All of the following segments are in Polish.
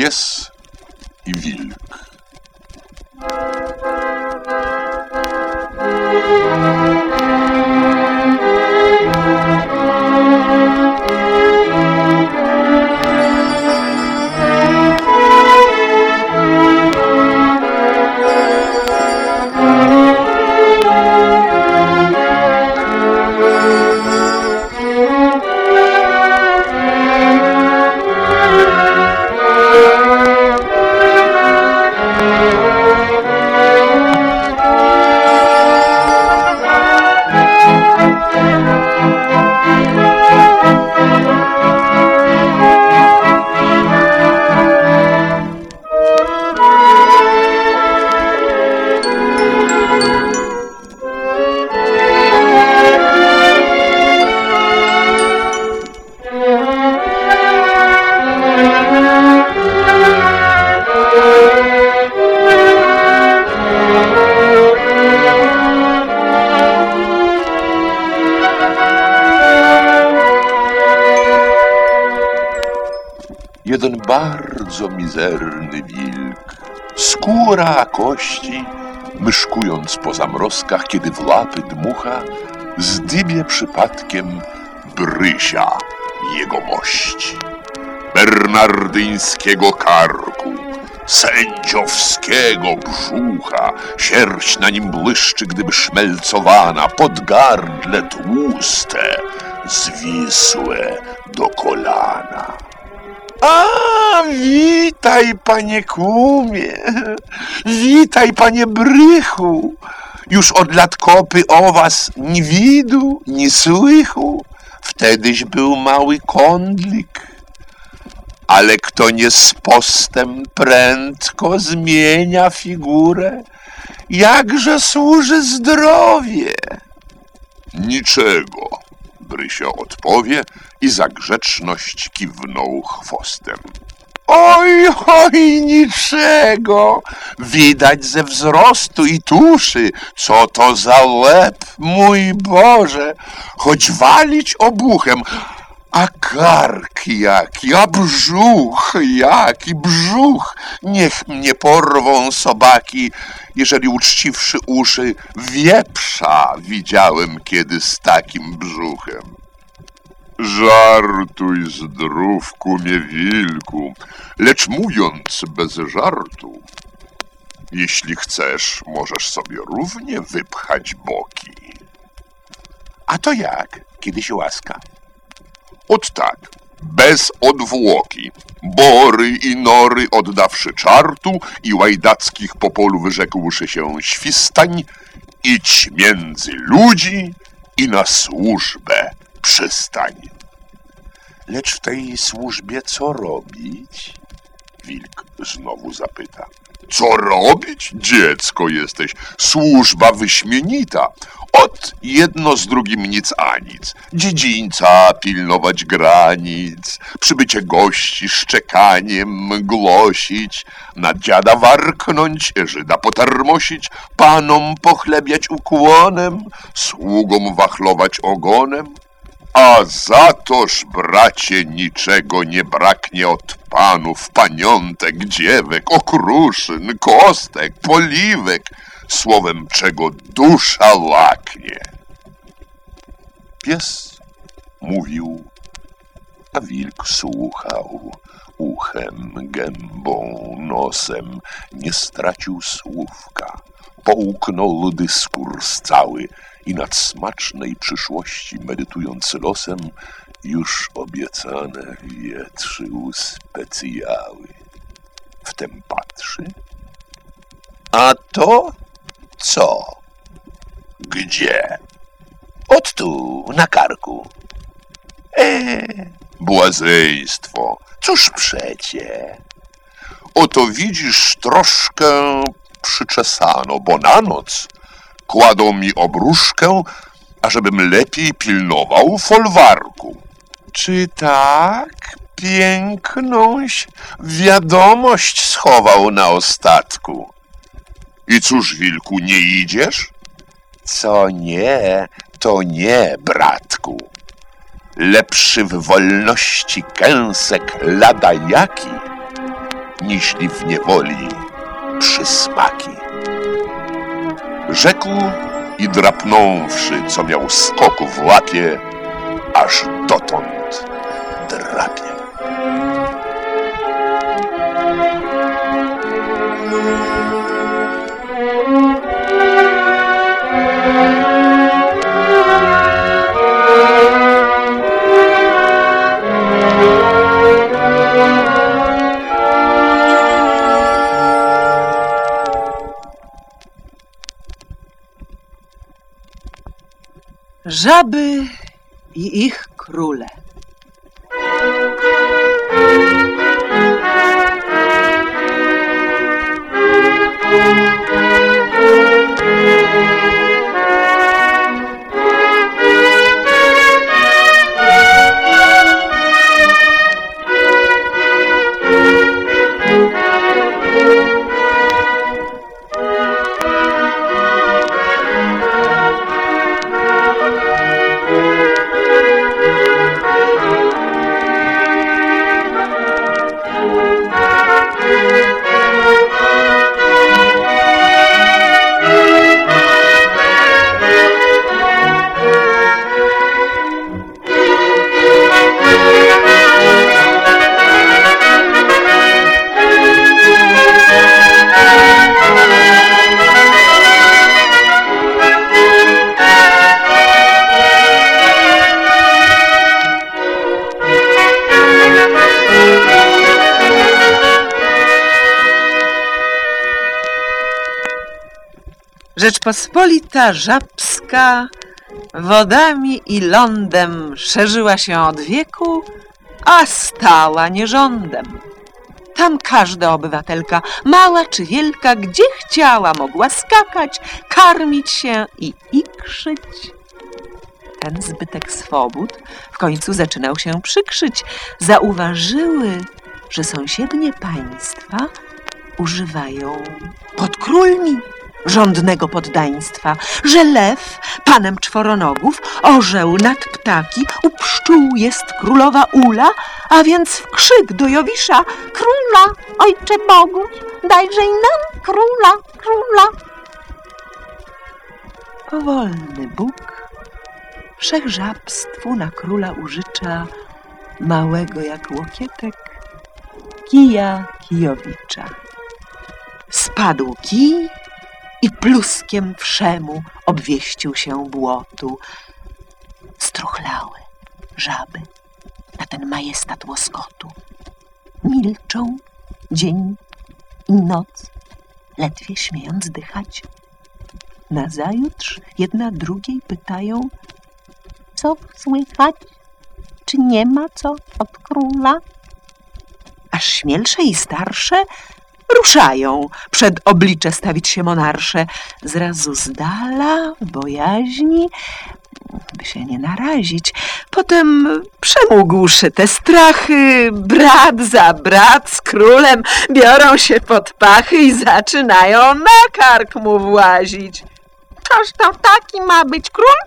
Pies i wilk. Bardzo mizerny wilk, skóra kości, myszkując po zamrozkach, kiedy w łapy dmucha, zdybie przypadkiem Brysia jegomości. Bernardyńskiego karku, sędziowskiego brzucha, sierść na nim błyszczy, gdyby szmelcowana, podgardle tłuste, zwisłe do kolana. A, witaj, panie kumie. Witaj, panie Brychu. Już od lat kopy o was ni widu, ni słychu. Wtedyś był mały kądlik. Ale kto nie z postem prędko zmienia figurę, jakże służy zdrowie? Niczego, Brysio odpowie i za grzeczność kiwnął chwostem. Oj, oj, niczego. Widać ze wzrostu i tuszy, co to za łeb, mój Boże. Choć walić obuchem, a kark jaki, a brzuch jaki, brzuch. Niech mnie porwą sobaki, jeżeli uczciwszy uszy wieprza widziałem kiedy z takim brzuchem. Żartuj zdrów, kumie wilku, lecz mówiąc bez żartu, jeśli chcesz, możesz sobie równie wypchać boki. A to jak, kiedy się łaska? Ot tak, bez odwłoki. Bory i nory oddawszy czartu i łajdackich po polu wyrzekłszy się świstań, idź między ludzi i na służbę przystań. Lecz w tej służbie co robić? Wilk znowu zapyta. Co robić? Dziecko jesteś. Służba wyśmienita. Ot jedno z drugim nic a nic. Dziedzińca pilnować granic, przybycie gości szczekaniem głosić, na dziada warknąć, Żyda potarmosić, panom pochlebiać ukłonem, sługom wachlować ogonem. A za toż, bracie, niczego nie braknie od panów, paniątek, dziewek, okruszyn, kostek, poliwek, słowem czego dusza laknie. Pies mówił, a wilk słuchał. Uchem, gębą, nosem nie stracił słówka. Połknął dyskurs cały i nad smacznej przyszłości medytując losem już obiecane wietrzył specjały. Wtem patrzy. A to co? Gdzie? Ot tu, na karku. E, błazeństwo. Cóż przecie? Oto widzisz, troszkę przyczesano, bo na noc kładą mi obruszkę, ażebym lepiej pilnował folwarku. Czy tak pięknąś wiadomość schował na ostatku? I cóż, wilku, nie idziesz? Co nie, to nie, bratku. Lepszy w wolności kęsek lada jaki, niśli w niewoli przysmaki. Rzekł i drapnąwszy, co miał skoku w łapie, aż dotąd drapie. Żaby i ich króle. Rzeczpospolita żabska wodami i lądem szerzyła się od wieku, a stała nierządem. Tam każda obywatelka, mała czy wielka, gdzie chciała, mogła skakać, karmić się i ikrzyć. Ten zbytek swobód w końcu zaczynał się przykrzyć. Zauważyły, że sąsiednie państwa używają podkrólni rządnego poddaństwa, że lew, panem czworonogów, orzeł nad ptaki, u pszczół jest królowa Ula, a więc w krzyk do Jowisza Króla, ojcze Bogu, dajże i nam króla, króla. powolny Bóg wszechżabstwu na króla użycza małego jak łokietek kija kijowicza. Spadł kij i pluskiem wszemu obwieścił się błotu. Struchlały żaby na ten majestat łoskotu. Milczą dzień i noc, ledwie śmiejąc dychać. Nazajutrz jedna drugiej pytają, Co słychać? Czy nie ma co od króla? aż śmielsze i starsze ruszają przed oblicze stawić się monarsze. Zrazu z dala, bojaźni, by się nie narazić. Potem przemógłszy te strachy, brat za brat z królem biorą się pod pachy i zaczynają na kark mu włazić. Toż to taki ma być król?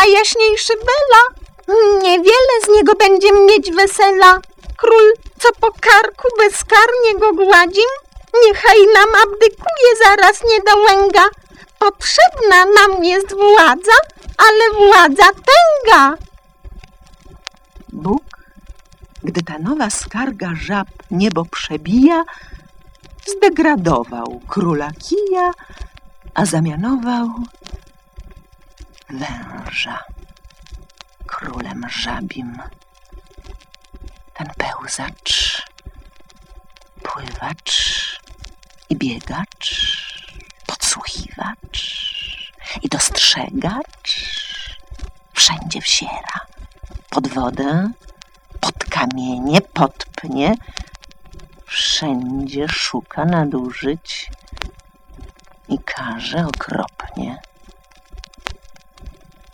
Najjaśniejszy Bela. Niewiele z niego będzie mieć wesela. Król, co po karku bezkarnie go gładzim, niechaj nam abdykuje zaraz nie do łęga. Potrzebna nam jest władza, ale władza tęga. Bóg, gdy ta nowa skarga żab niebo przebija, zdegradował króla kija, a zamianował węża królem żabim. Ten pełzacz, pływacz biegacz, podsłuchiwacz i dostrzegacz wszędzie wsiera. Pod wodę, pod kamienie, pod pnie. Wszędzie szuka nadużyć i karze okropnie.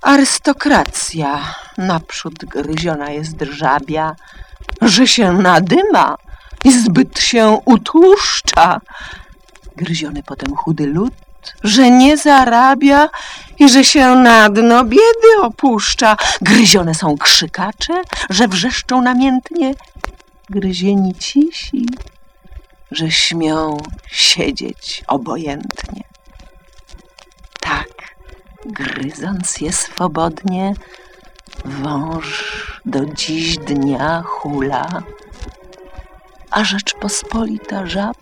Arystokracja naprzód gryziona jest żabia, że się nadyma i zbyt się utłuszcza. Gryziony potem chudy lud, że nie zarabia i że się na dno biedy opuszcza. Gryzione są krzykacze, że wrzeszczą namiętnie. Gryzieni cisi, że śmią siedzieć obojętnie. Tak, gryząc je swobodnie, wąż do dziś dnia hula, a Rzeczpospolita żab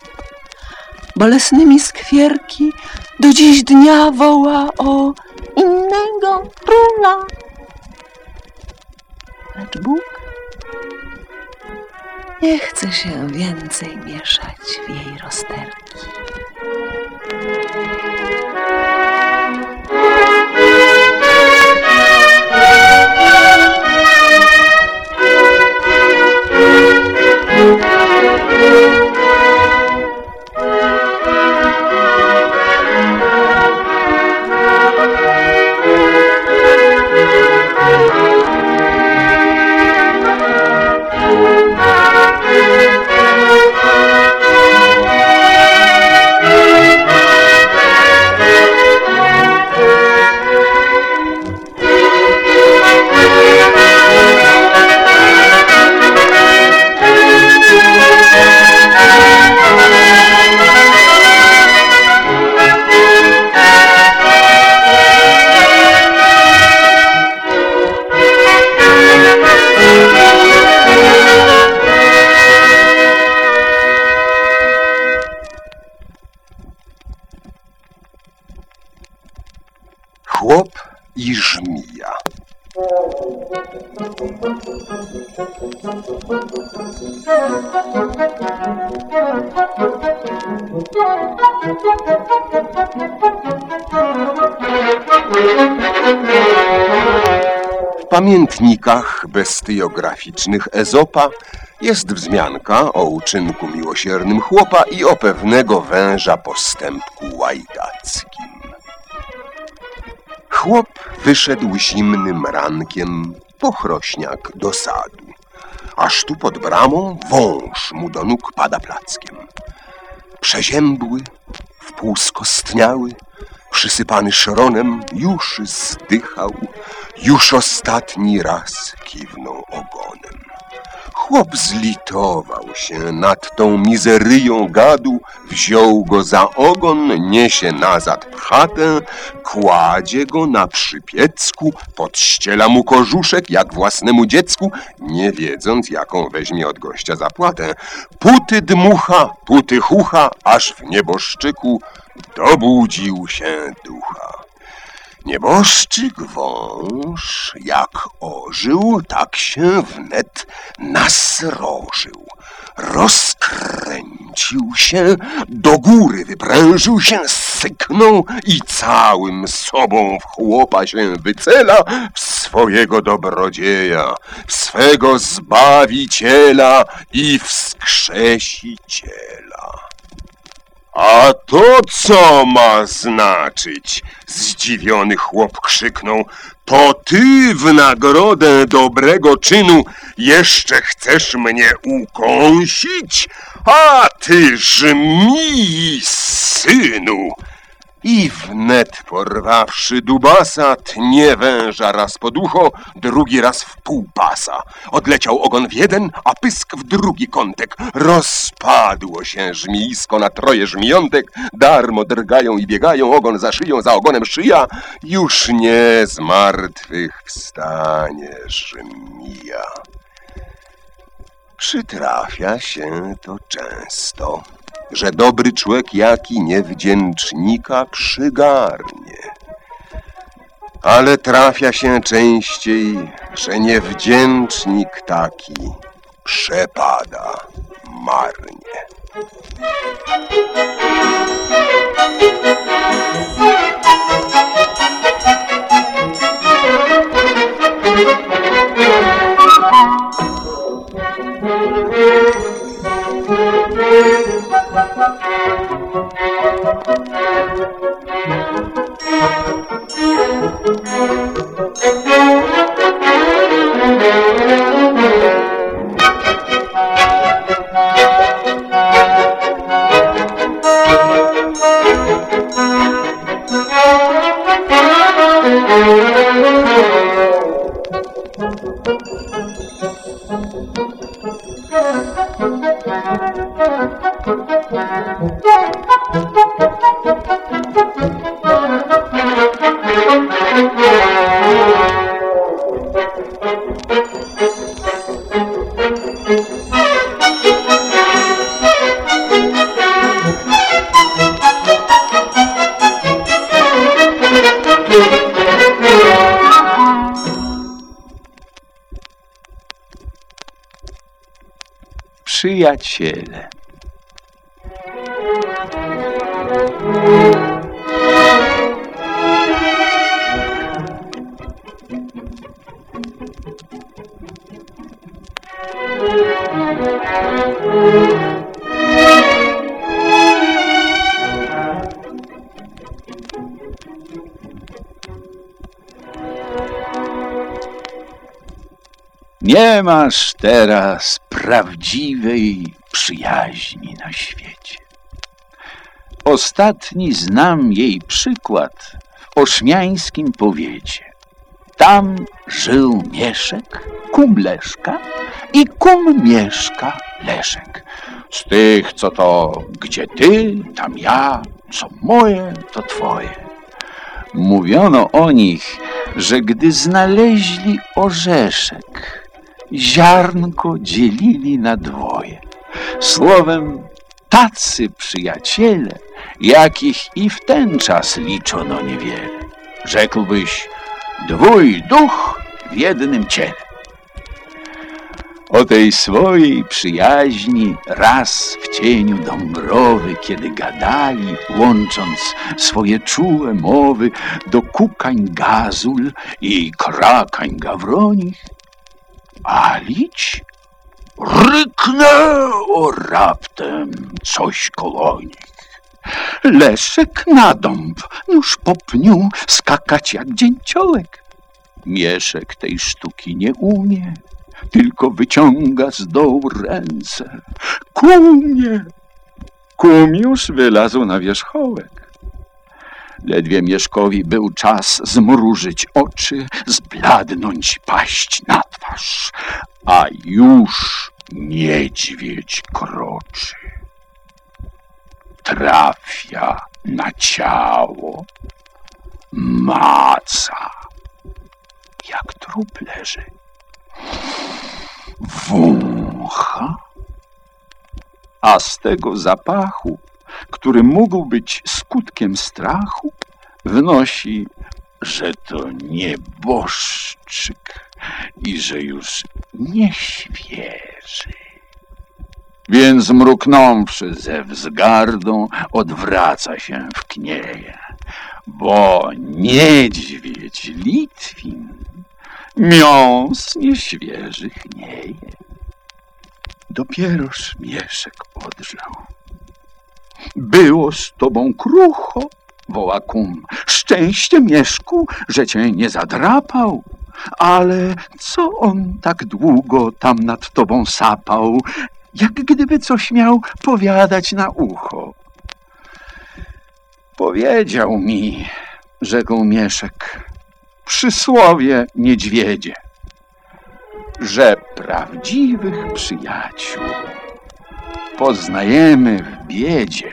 bolesnymi skwierki do dziś dnia woła o Innego króla. Lecz Bóg nie chce się więcej mieszać w jej rozterki. W pamiętnikach bestiograficznych Ezopa jest wzmianka o uczynku miłosiernym chłopa i o pewnego węża postępku łajdackim. Chłop wyszedł zimnym rankiem po chrośniak do sadu, aż tu pod bramą wąż mu do nóg pada plackiem. Przeziębły, wpół skostniały, przysypany szronem, już zdychał, już ostatni raz kiwnął ogonem. Chłop zlitował się nad tą mizeryją gadu, wziął go za ogon, niesie nazad w chatę, kładzie go na przypiecku, podściela mu kożuszek jak własnemu dziecku, nie wiedząc jaką weźmie od gościa zapłatę. Puty dmucha, puty chucha, aż w nieboszczyku dobudził się ducha. Nieboszczyk wąż, jak ożył, tak się wnet nasrożył. Rozkręcił się, do góry wyprężył się, syknął i całym sobą w chłopa się wycela w swojego dobrodzieja, w swego zbawiciela i wskrzesiciela. A to co ma znaczyć? Zdziwiony chłop krzyknął. To ty w nagrodę dobrego czynu jeszcze chcesz mnie ukąsić? A ty żmij, synu! I wnet porwawszy dubasa, tnie węża raz pod ucho, drugi raz w pół pasa. Odleciał ogon w jeden, a pysk w drugi kątek. Rozpadło się żmiisko na troje żmijątek, darmo drgają i biegają, ogon za szyją, za ogonem szyja. Już nie z martwych wstanie żmija. Przytrafia się to często że dobry człowiek jaki niewdzięcznika przygarnie. Ale trafia się częściej, że niewdzięcznik taki przepada marnie. thank you Przyjaciele. Nie masz teraz prawdziwej przyjaźni na świecie. Ostatni znam jej przykład w oszmiańskim powiecie. Tam żył Mieszek, kum Leszka i kum Mieszka Leszek. Z tych, co to gdzie ty, tam ja, co moje, to twoje. Mówiono o nich, że gdy znaleźli orzeszek, ziarnko dzielili na dwoje. Słowem, tacy przyjaciele, jakich i w ten czas liczono niewiele. Rzekłbyś, dwój duch w jednym ciele. O tej swojej przyjaźni raz w cieniu Dąbrowy, kiedy gadali, łącząc swoje czułe mowy do kukań gazul i krakań gawronich, Alić ryknę o raptem coś koło nich. Leszek na dąb, już po pniu skakać jak dzięciołek. Mieszek tej sztuki nie umie, tylko wyciąga z dołu ręce. Kumie! Kum już wylazł na wierzchołek. Ledwie Mieszkowi był czas zmrużyć oczy, zbladnąć paść na a już niedźwiedź kroczy. Trafia na ciało, maca, jak trup leży. Wącha, a z tego zapachu, który mógł być skutkiem strachu, wnosi, że to nieboszczyk i że już nie świeży. Więc mruknąwszy ze wzgardą, odwraca się w knieje, bo niedźwiedź Litwin miąs nieświeżych nie je. Dopieroż Mieszek odrzał. Było z tobą krucho, woła kum. Szczęście, Mieszku, że cię nie zadrapał. Ale co on tak długo tam nad tobą sapał, jak gdyby coś miał powiadać na ucho? Powiedział mi, rzekł Mieszek, przysłowie niedźwiedzie, że prawdziwych przyjaciół poznajemy w biedzie.